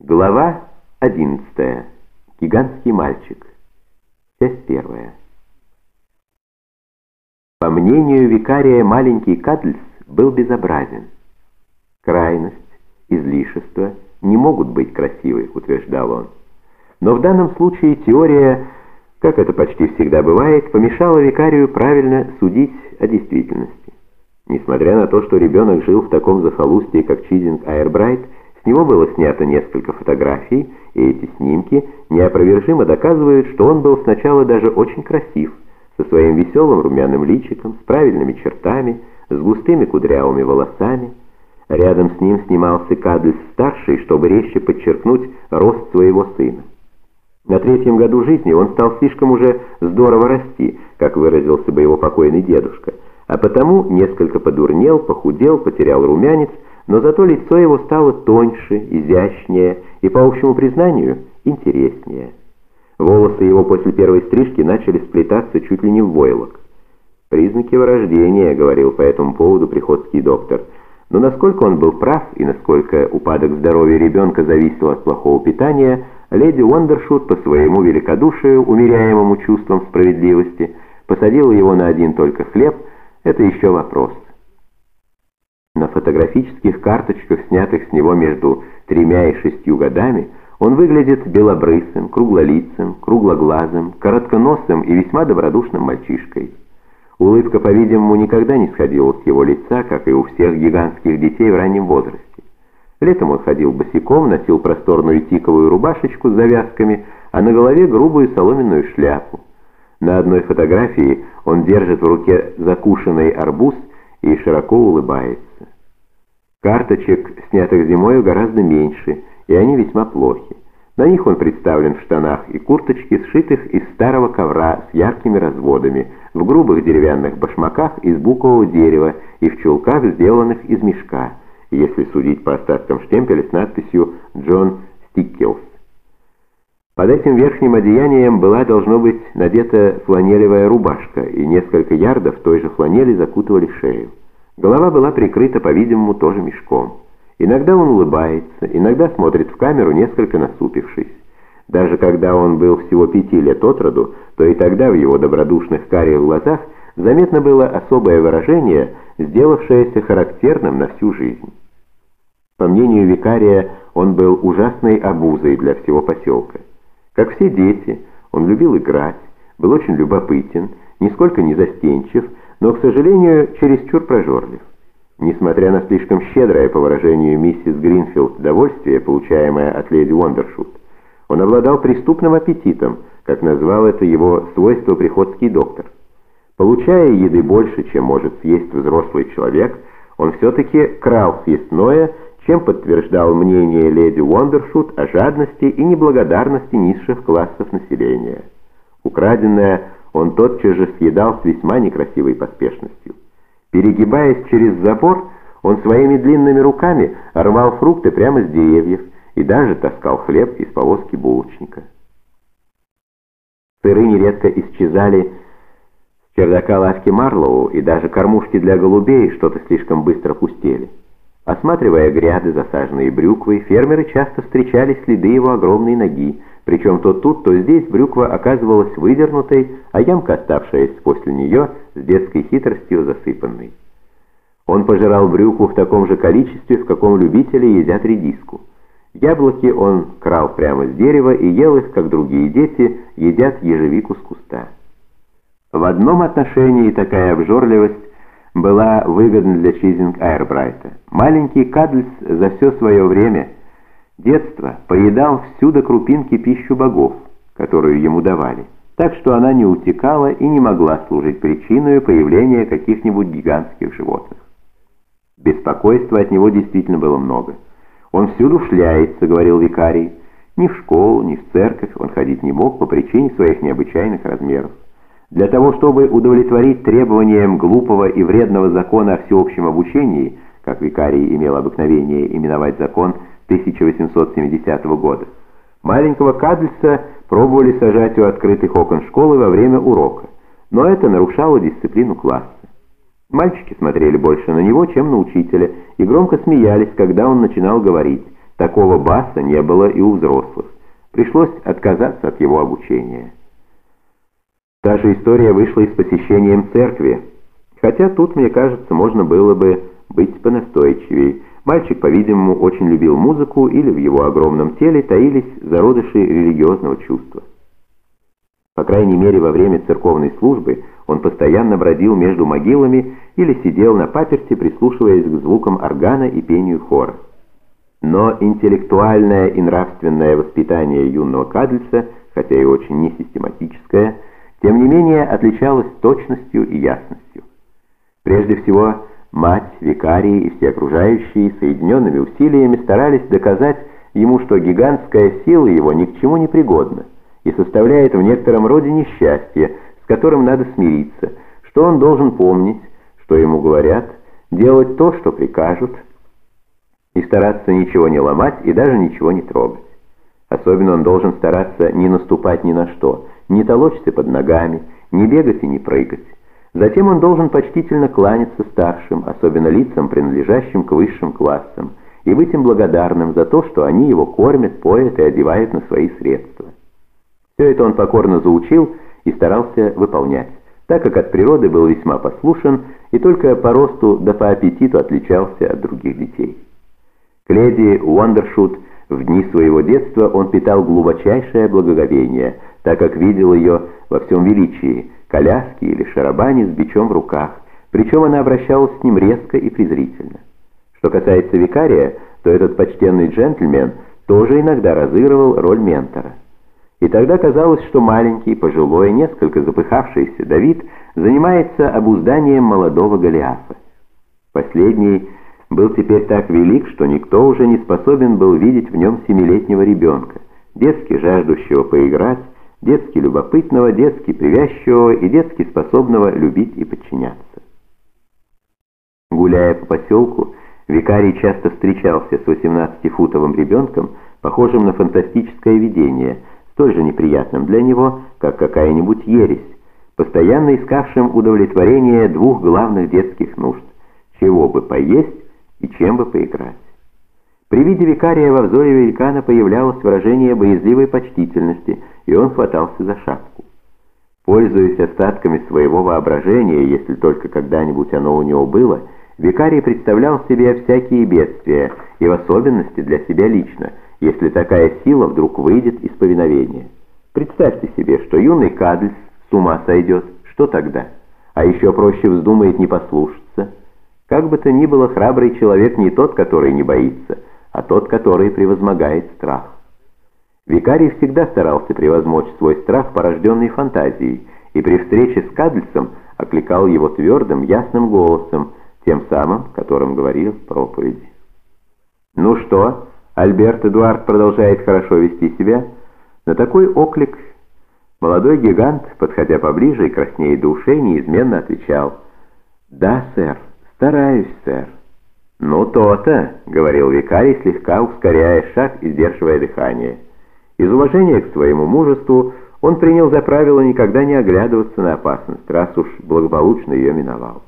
Глава 11. Гигантский мальчик. Часть первая. По мнению викария, маленький Кадльс был безобразен. Крайность, излишество не могут быть красивой, утверждал он. Но в данном случае теория, как это почти всегда бывает, помешала викарию правильно судить о действительности. Несмотря на то, что ребенок жил в таком захолустье, как Чизинг Айрбрайт, с него было снято несколько фотографий, и эти снимки неопровержимо доказывают, что он был сначала даже очень красив, со своим веселым румяным личиком, с правильными чертами, с густыми кудрявыми волосами. Рядом с ним снимался Кадльс-старший, чтобы резче подчеркнуть рост своего сына. На третьем году жизни он стал слишком уже здорово расти, как выразился бы его покойный дедушка, а потому несколько подурнел, похудел, потерял румянец, но зато лицо его стало тоньше, изящнее и, по общему признанию, интереснее. Волосы его после первой стрижки начали сплетаться чуть ли не в войлок. «Признаки вырождения», — говорил по этому поводу приходский доктор. Но насколько он был прав и насколько упадок здоровья ребенка зависел от плохого питания, леди Уондершут по своему великодушию, умеряемому чувством справедливости, посадила его на один только хлеб, это еще вопрос. На фотографических карточках, снятых с него между тремя и шестью годами, он выглядит белобрысым, круглолицым, круглоглазым, коротконосым и весьма добродушным мальчишкой. Улыбка, по-видимому, никогда не сходила с его лица, как и у всех гигантских детей в раннем возрасте. Летом он ходил босиком, носил просторную тиковую рубашечку с завязками, а на голове грубую соломенную шляпу. На одной фотографии он держит в руке закушенный арбуз и широко улыбается. Карточек, снятых зимою, гораздо меньше, и они весьма плохи. На них он представлен в штанах и курточке, сшитых из старого ковра с яркими разводами, в грубых деревянных башмаках из букового дерева и в чулках, сделанных из мешка, если судить по остаткам штемпеля с надписью «Джон Стиккелс». Под этим верхним одеянием была, должно быть, надета фланелевая рубашка, и несколько ярдов той же фланели закутывали шею. Голова была прикрыта, по-видимому, тоже мешком. Иногда он улыбается, иногда смотрит в камеру, несколько насупившись. Даже когда он был всего пяти лет от роду, то и тогда в его добродушных карих глазах заметно было особое выражение, сделавшееся характерным на всю жизнь. По мнению викария, он был ужасной обузой для всего поселка. Как все дети, он любил играть, был очень любопытен, нисколько не застенчив, но, к сожалению, чересчур прожорлив. Несмотря на слишком щедрое, по выражению миссис Гринфилд, довольствие, получаемое от леди Уондершут, он обладал преступным аппетитом, как назвал это его свойство приходский доктор. Получая еды больше, чем может съесть взрослый человек, он все-таки крал съестное, чем подтверждал мнение леди Уондершут о жадности и неблагодарности низших классов населения. Украденное он тотчас же съедал с весьма некрасивой поспешностью. Перегибаясь через забор, он своими длинными руками рвал фрукты прямо с деревьев и даже таскал хлеб из повозки булочника. Сыры нередко исчезали с чердака лавки Марлоу, и даже кормушки для голубей что-то слишком быстро пустели. Осматривая гряды, засаженные брюквой, фермеры часто встречали следы его огромной ноги, причем то тут, то здесь брюква оказывалась выдернутой, а ямка, оставшаяся после нее, с детской хитростью засыпанной. Он пожирал брюкву в таком же количестве, в каком любители едят редиску. Яблоки он крал прямо с дерева и ел их, как другие дети едят ежевику с куста. В одном отношении такая обжорливость была выгодна для Чизинг Айрбрайта. Маленький Кадльс за все свое время – Детство поедал всю до крупинки пищу богов, которую ему давали, так что она не утекала и не могла служить причиной появления каких-нибудь гигантских животных. Беспокойства от него действительно было много. «Он всюду шляется», — говорил викарий. Ни в школу, ни в церковь он ходить не мог по причине своих необычайных размеров. Для того, чтобы удовлетворить требованиям глупого и вредного закона о всеобщем обучении, как викарий имел обыкновение именовать закон – 1870 года. Маленького Кадльса пробовали сажать у открытых окон школы во время урока, но это нарушало дисциплину класса. Мальчики смотрели больше на него, чем на учителя, и громко смеялись, когда он начинал говорить, Такого баса не было и у взрослых. Пришлось отказаться от его обучения. Та же история вышла и с посещением церкви. Хотя тут, мне кажется, можно было бы быть понастойчивее. Мальчик, по-видимому, очень любил музыку или в его огромном теле таились зародыши религиозного чувства. По крайней мере, во время церковной службы он постоянно бродил между могилами или сидел на паперти, прислушиваясь к звукам органа и пению хора. Но интеллектуальное и нравственное воспитание юного Кадльса, хотя и очень несистематическое, тем не менее отличалось точностью и ясностью. Прежде всего, мать, викарии и все окружающие соединенными усилиями старались доказать ему, что гигантская сила его ни к чему не пригодна и составляет в некотором роде несчастье, с которым надо смириться, что он должен помнить, что ему говорят, делать то, что прикажут, и стараться ничего не ломать и даже ничего не трогать. Особенно он должен стараться не наступать ни на что, не толочься под ногами, не бегать и не прыгать. Затем он должен почтительно кланяться старшим, особенно лицам, принадлежащим к высшим классам, и быть им благодарным за то, что они его кормят, поят и одевают на свои средства. Все это он покорно заучил и старался выполнять, так как от природы был весьма послушен и только по росту да по аппетиту отличался от других детей. К леди Уандершут в дни своего детства он питал глубочайшее благоговение, так как видел ее во всем величии, коляске или шарабане с бичом в руках, причем она обращалась с ним резко и презрительно. Что касается викария, то этот почтенный джентльмен тоже иногда разыгрывал роль ментора. И тогда казалось, что маленький, пожилой, несколько запыхавшийся Давид занимается обузданием молодого Голиафа. Последний был теперь так велик, что никто уже не способен был видеть в нем семилетнего ребенка, детски жаждущего поиграть, детски любопытного, детски привязчивого и детски способного любить и подчиняться. Гуляя по поселку, викарий часто встречался с 18-футовым ребенком, похожим на фантастическое видение, столь же неприятным для него, как какая-нибудь ересь, постоянно искавшим удовлетворение двух главных детских нужд – чего бы поесть и чем бы поиграть. При виде викария во взоре великана появлялось выражение боязливой почтительности, и он хватался за шапку. Пользуясь остатками своего воображения, если только когда-нибудь оно у него было, викарий представлял себе всякие бедствия, и в особенности для себя лично, если такая сила вдруг выйдет из повиновения. Представьте себе, что юный Кадльс с ума сойдет, что тогда? А еще проще вздумает не послушаться – как бы то ни было, храбрый человек не тот, который не боится, а тот, который превозмогает страх. Викарий всегда старался превозмочь свой страх, порожденный фантазией, и при встрече с Кадльсом окликал его твердым, ясным голосом, тем самым, которым говорил в проповеди. «Ну что, Альберт Эдуард продолжает хорошо вести себя?» На такой оклик молодой гигант, подходя поближе и краснея до ушей, неизменно отвечал «Да, сэр». «Стараюсь, сэр». «Ну, то-то», — говорил викарий, слегка ускоряя шаг и сдерживая дыхание. Из уважения к своему мужеству он принял за правило никогда не оглядываться на опасность, раз уж благополучно ее миновал.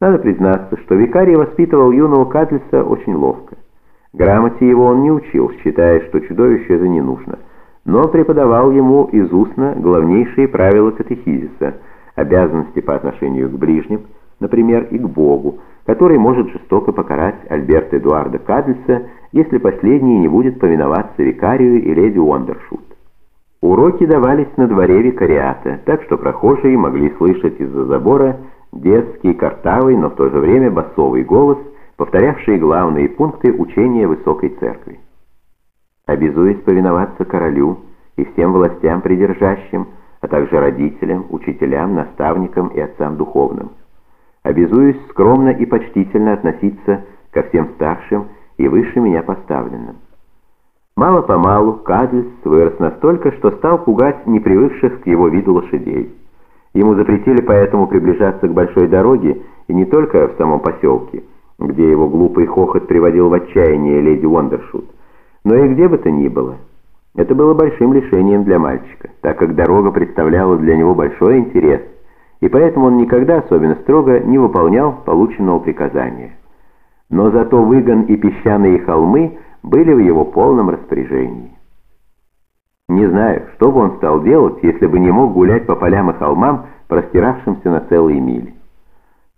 Надо признаться, что викарий воспитывал юного Катлиса очень ловко. Грамоте его он не учил, считая, что чудовище это не нужно, но преподавал ему из устно главнейшие правила катехизиса, обязанности по отношению к ближним, например, и к Богу, который может жестоко покарать Альберта Эдуарда Кадльса, если последний не будет повиноваться викарию и леди Уандершут. Уроки давались на дворе викариата, так что прохожие могли слышать из-за забора детский, картавый, но в то же время басовый голос, повторявший главные пункты учения Высокой Церкви. Обязуясь повиноваться королю и всем властям придержащим, а также родителям, учителям, наставникам и отцам духовным обязуюсь скромно и почтительно относиться ко всем старшим и выше меня поставленным. Мало-помалу Кадльс вырос настолько, что стал пугать непривыкших к его виду лошадей. Ему запретили поэтому приближаться к большой дороге, и не только в самом поселке, где его глупый хохот приводил в отчаяние леди Уондершут, но и где бы то ни было. Это было большим лишением для мальчика, так как дорога представляла для него большой интерес – и поэтому он никогда особенно строго не выполнял полученного приказания. Но зато выгон и песчаные холмы были в его полном распоряжении. Не знаю, что бы он стал делать, если бы не мог гулять по полям и холмам, простиравшимся на целые мили.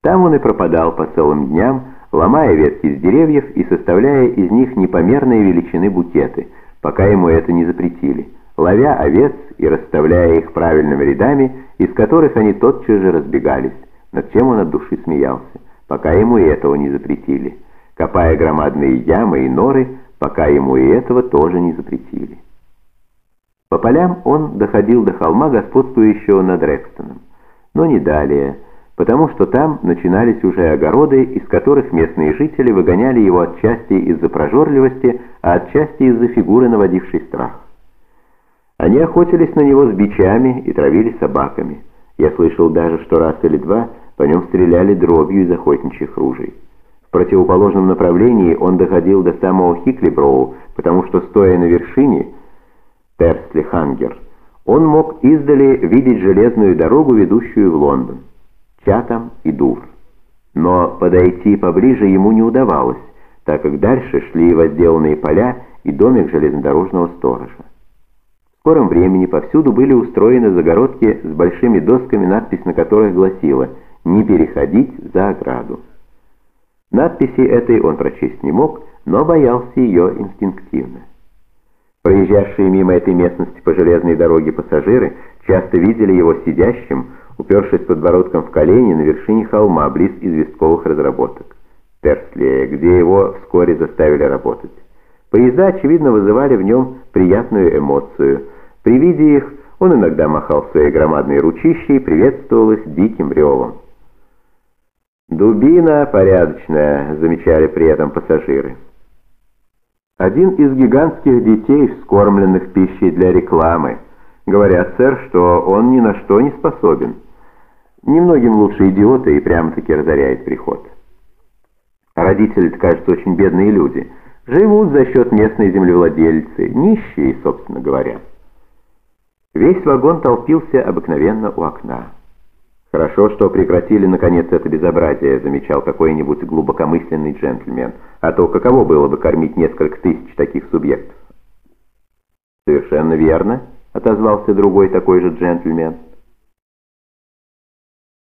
Там он и пропадал по целым дням, ломая ветки с деревьев и составляя из них непомерные величины букеты, пока ему это не запретили, ловя овец и расставляя их правильными рядами, из которых они тотчас же разбегались, над чем он от души смеялся, пока ему и этого не запретили, копая громадные ямы и норы, пока ему и этого тоже не запретили. По полям он доходил до холма, господствующего над Рекстоном, но не далее, потому что там начинались уже огороды, из которых местные жители выгоняли его отчасти из-за прожорливости, а отчасти из-за фигуры, наводившей страх. Они охотились на него с бичами и травили собаками. Я слышал даже, что раз или два по нем стреляли дробью из охотничьих ружей. В противоположном направлении он доходил до самого Хиклиброу, потому что, стоя на вершине, Персли Хангер, он мог издали видеть железную дорогу, ведущую в Лондон, Чатам и Дувр. Но подойти поближе ему не удавалось, так как дальше шли возделанные поля и домик железнодорожного сторожа. В скором времени повсюду были устроены загородки с большими досками, надпись на которых гласила «Не переходить за ограду». Надписи этой он прочесть не мог, но боялся ее инстинктивно. Проезжавшие мимо этой местности по железной дороге пассажиры часто видели его сидящим, упершись подбородком в колени на вершине холма, близ известковых разработок. Терсли, где его вскоре заставили работать. Поезда, очевидно, вызывали в нем приятную эмоцию. При виде их он иногда махал своей громадной ручищей и приветствовал их диким ревом. «Дубина порядочная», — замечали при этом пассажиры. Один из гигантских детей, вскормленных пищей для рекламы. Говорят, сэр, что он ни на что не способен. Немногим лучше идиота и прямо-таки разоряет приход. родители кажется, очень бедные люди. Живут за счет местной землевладельцы, нищие, собственно говоря. Весь вагон толпился обыкновенно у окна. «Хорошо, что прекратили, наконец, это безобразие», — замечал какой-нибудь глубокомысленный джентльмен. «А то каково было бы кормить несколько тысяч таких субъектов?» «Совершенно верно», — отозвался другой такой же джентльмен.